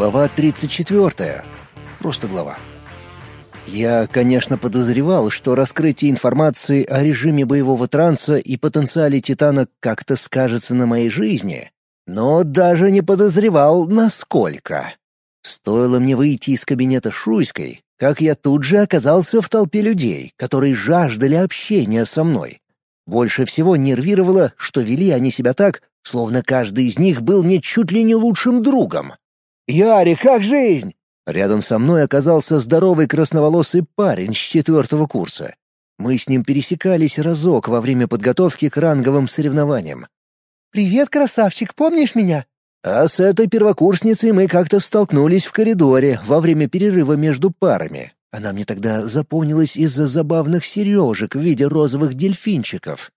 Глава 34. Просто глава. Я, конечно, подозревал, что раскрытие информации о режиме боевого транса и потенциале Титана как-то скажется на моей жизни, но даже не подозревал, насколько. Стоило мне выйти из кабинета Шуйской, как я тут же оказался в толпе людей, которые жаждали общения со мной. Больше всего нервировало, что вели они себя так, словно каждый из них был мне чуть ли не лучшим другом. «Яри, как жизнь?» Рядом со мной оказался здоровый красноволосый парень с четвертого курса. Мы с ним пересекались разок во время подготовки к ранговым соревнованиям. «Привет, красавчик, помнишь меня?» А с этой первокурсницей мы как-то столкнулись в коридоре во время перерыва между парами. Она мне тогда запомнилась из-за забавных сережек в виде розовых дельфинчиков.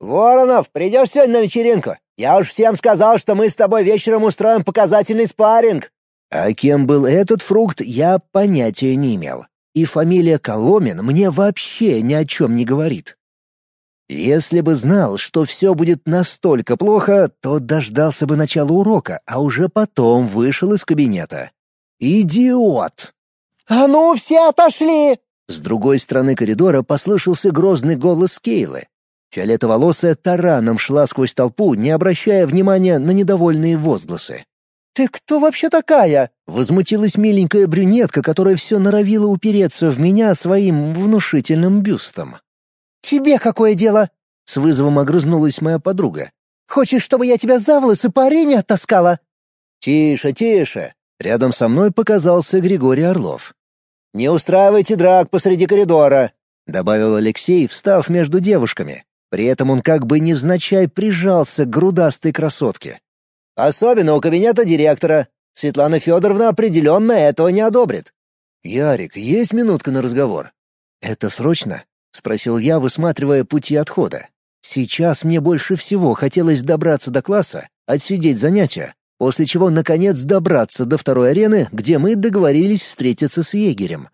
«Воронов, придешь сегодня на вечеринку? Я уж всем сказал, что мы с тобой вечером устроим показательный спарринг». А кем был этот фрукт, я понятия не имел. И фамилия Коломин мне вообще ни о чем не говорит. Если бы знал, что все будет настолько плохо, то дождался бы начала урока, а уже потом вышел из кабинета. Идиот! «А ну, все отошли!» С другой стороны коридора послышался грозный голос Кейлы. Фиолетоволосая тараном шла сквозь толпу, не обращая внимания на недовольные возгласы. «Ты кто вообще такая?» — возмутилась миленькая брюнетка, которая все норовила упереться в меня своим внушительным бюстом. «Тебе какое дело?» — с вызовом огрызнулась моя подруга. «Хочешь, чтобы я тебя за волосы по арене оттаскала?» «Тише, тише!» Рядом со мной показался Григорий Орлов. «Не устраивайте драк посреди коридора», — добавил Алексей, встав между девушками. При этом он как бы невзначай прижался к грудастой красотке. «Особенно у кабинета директора. Светлана Федоровна определенно этого не одобрит». «Ярик, есть минутка на разговор?» «Это срочно?» — спросил я, высматривая пути отхода. «Сейчас мне больше всего хотелось добраться до класса, отсидеть занятия, после чего, наконец, добраться до второй арены, где мы договорились встретиться с егерем.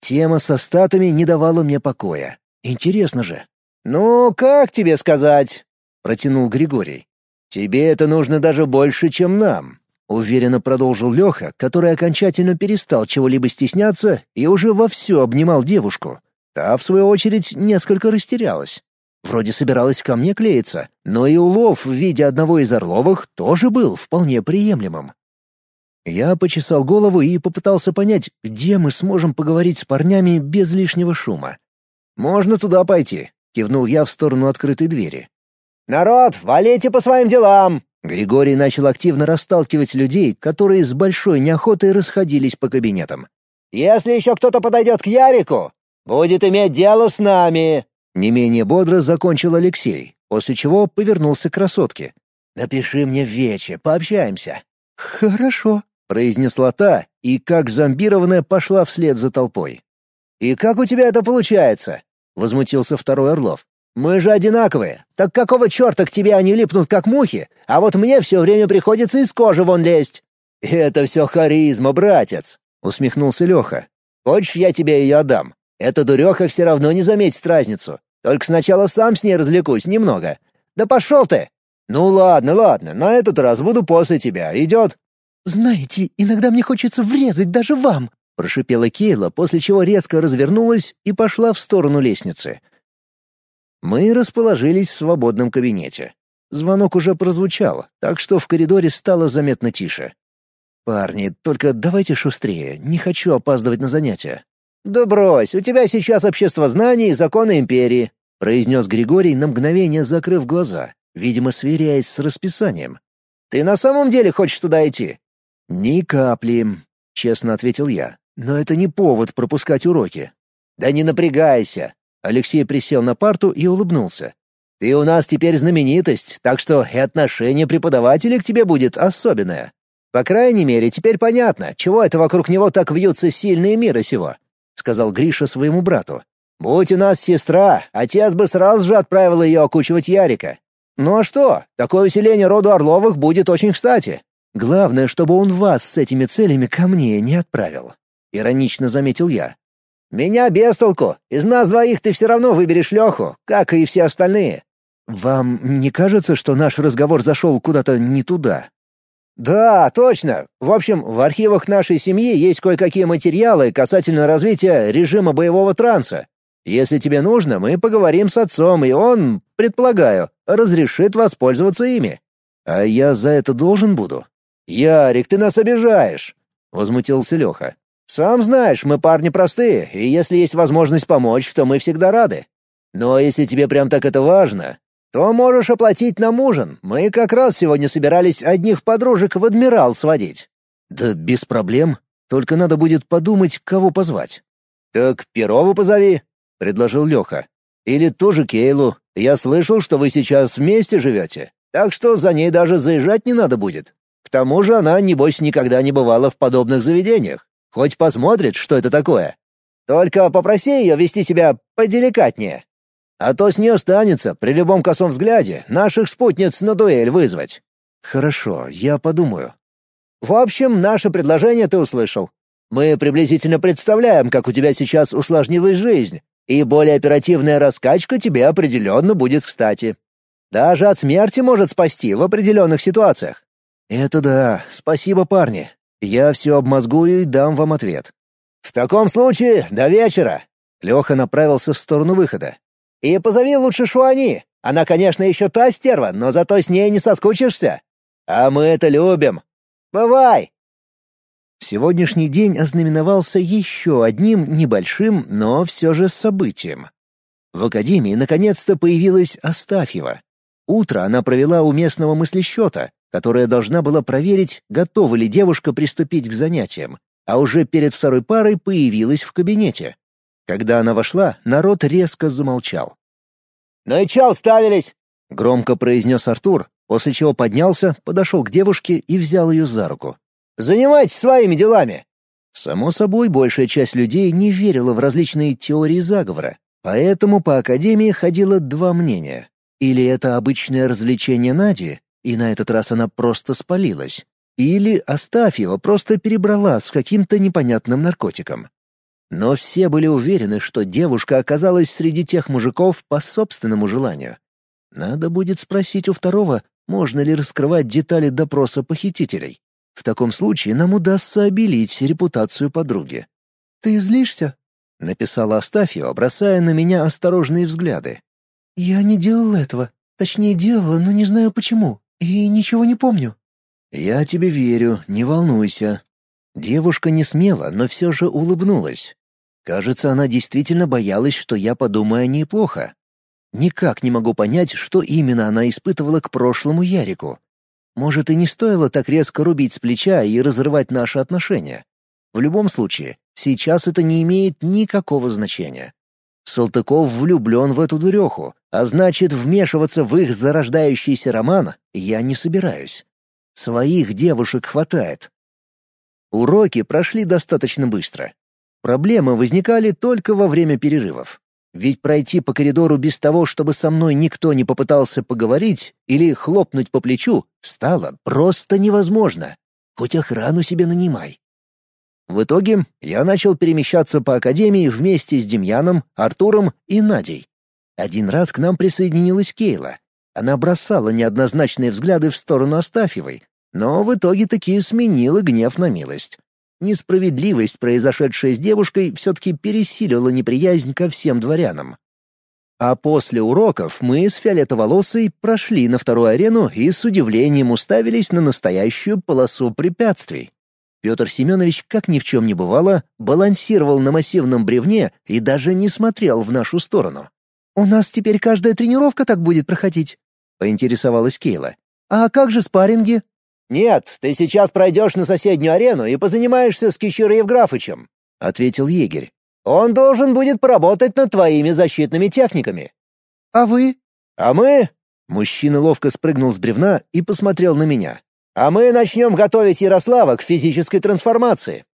Тема со статами не давала мне покоя. Интересно же, «Ну, как тебе сказать?» — протянул Григорий. «Тебе это нужно даже больше, чем нам», — уверенно продолжил Леха, который окончательно перестал чего-либо стесняться и уже вовсю обнимал девушку. Та, в свою очередь, несколько растерялась. Вроде собиралась ко мне клеиться, но и улов в виде одного из Орловых тоже был вполне приемлемым. Я почесал голову и попытался понять, где мы сможем поговорить с парнями без лишнего шума. «Можно туда пойти», Кивнул я в сторону открытой двери. «Народ, валите по своим делам!» Григорий начал активно расталкивать людей, которые с большой неохотой расходились по кабинетам. «Если еще кто-то подойдет к Ярику, будет иметь дело с нами!» Не менее бодро закончил Алексей, после чего повернулся к красотке. «Напиши мне в вече, пообщаемся». «Хорошо», — произнесла та и, как зомбированная, пошла вслед за толпой. «И как у тебя это получается?» — возмутился второй Орлов. «Мы же одинаковые. Так какого черта к тебе они липнут, как мухи, а вот мне все время приходится из кожи вон лезть?» «Это все харизма, братец», — усмехнулся Леха. «Хочешь, я тебе ее отдам? Эта дуреха все равно не заметит разницу. Только сначала сам с ней развлекусь немного. Да пошел ты!» «Ну ладно, ладно, на этот раз буду после тебя. Идет?» «Знаете, иногда мне хочется врезать даже вам», — прошипела Кейла, после чего резко развернулась и пошла в сторону лестницы. Мы расположились в свободном кабинете. Звонок уже прозвучал, так что в коридоре стало заметно тише. «Парни, только давайте шустрее, не хочу опаздывать на занятия». «Да брось, у тебя сейчас общество знаний и законы империи», — произнес Григорий на мгновение, закрыв глаза, видимо, сверяясь с расписанием. «Ты на самом деле хочешь туда идти?» «Ни капли», — честно ответил я. Но это не повод пропускать уроки. Да не напрягайся. Алексей присел на парту и улыбнулся. Ты у нас теперь знаменитость, так что и отношение преподавателей к тебе будет особенное. По крайней мере, теперь понятно, чего это вокруг него так вьются сильные мира сего, сказал Гриша своему брату. Будь у нас сестра, отец бы сразу же отправил ее окучивать Ярика. Ну а что, такое усиление роду Орловых будет очень кстати. Главное, чтобы он вас с этими целями ко мне не отправил иронично заметил я. Меня без толку. Из нас двоих ты все равно выберешь Леху, как и все остальные. Вам не кажется, что наш разговор зашел куда-то не туда? «Да, точно. В общем, в архивах нашей семьи есть кое-какие материалы касательно развития режима боевого транса. Если тебе нужно, мы поговорим с отцом, и он, предполагаю, разрешит воспользоваться ими». «А я за это должен буду?» «Ярик, ты нас обижаешь!» — возмутился Леха. «Сам знаешь, мы парни простые, и если есть возможность помочь, то мы всегда рады. Но если тебе прям так это важно, то можешь оплатить нам ужин. Мы как раз сегодня собирались одних подружек в Адмирал сводить». «Да без проблем. Только надо будет подумать, кого позвать». «Так Перову позови», — предложил Леха. «Или тоже Кейлу. Я слышал, что вы сейчас вместе живете, так что за ней даже заезжать не надо будет. К тому же она, небось, никогда не бывала в подобных заведениях. Хоть посмотрит, что это такое. Только попроси ее вести себя поделикатнее. А то с нее станется при любом косом взгляде наших спутниц на дуэль вызвать. Хорошо, я подумаю. В общем, наше предложение ты услышал. Мы приблизительно представляем, как у тебя сейчас усложнилась жизнь, и более оперативная раскачка тебе определенно будет кстати. Даже от смерти может спасти в определенных ситуациях. Это да, спасибо, парни. Я все обмозгую и дам вам ответ. В таком случае до вечера. Леха направился в сторону выхода. И позови лучше Шуани. Она, конечно, еще та стерва, но зато с ней не соскучишься. А мы это любим. Бывай!» Сегодняшний день ознаменовался еще одним небольшим, но все же событием. В академии наконец-то появилась Астафьева. Утро она провела у местного мыслещета, которая должна была проверить, готова ли девушка приступить к занятиям, а уже перед второй парой появилась в кабинете. Когда она вошла, народ резко замолчал. «Ну и чё уставились?» — громко произнес Артур, после чего поднялся, подошел к девушке и взял ее за руку. «Занимайтесь своими делами!» Само собой, большая часть людей не верила в различные теории заговора, поэтому по Академии ходило два мнения. Или это обычное развлечение Нади, и на этот раз она просто спалилась, или Астафьева просто перебрала с каким-то непонятным наркотиком. Но все были уверены, что девушка оказалась среди тех мужиков по собственному желанию. Надо будет спросить у второго, можно ли раскрывать детали допроса похитителей. В таком случае нам удастся обелить репутацию подруги. «Ты злишься?» — написала Астафьева, бросая на меня осторожные взгляды. «Я не делала этого. Точнее, делала, но не знаю почему. И ничего не помню». «Я тебе верю, не волнуйся». Девушка не смела, но все же улыбнулась. Кажется, она действительно боялась, что я подумаю о ней плохо. Никак не могу понять, что именно она испытывала к прошлому Ярику. Может, и не стоило так резко рубить с плеча и разрывать наши отношения. В любом случае, сейчас это не имеет никакого значения. Салтыков влюблен в эту дуреху, а значит, вмешиваться в их зарождающийся роман я не собираюсь. Своих девушек хватает. Уроки прошли достаточно быстро. Проблемы возникали только во время перерывов. Ведь пройти по коридору без того, чтобы со мной никто не попытался поговорить или хлопнуть по плечу, стало просто невозможно. Хоть охрану себе нанимай. В итоге я начал перемещаться по академии вместе с Демьяном, Артуром и Надей. Один раз к нам присоединилась Кейла. Она бросала неоднозначные взгляды в сторону Астафьевой, но в итоге таки сменила гнев на милость. Несправедливость, произошедшая с девушкой, все-таки пересилила неприязнь ко всем дворянам. А после уроков мы с фиолетоволосой прошли на вторую арену и с удивлением уставились на настоящую полосу препятствий. Петр Семенович, как ни в чем не бывало, балансировал на массивном бревне и даже не смотрел в нашу сторону. «У нас теперь каждая тренировка так будет проходить?» — поинтересовалась Кейла. «А как же спарринги?» «Нет, ты сейчас пройдешь на соседнюю арену и позанимаешься с Кищерой Евграфычем», — ответил егерь. «Он должен будет поработать над твоими защитными техниками». «А вы?» «А мы?» Мужчина ловко спрыгнул с бревна и посмотрел на меня. «А мы начнем готовить Ярослава к физической трансформации.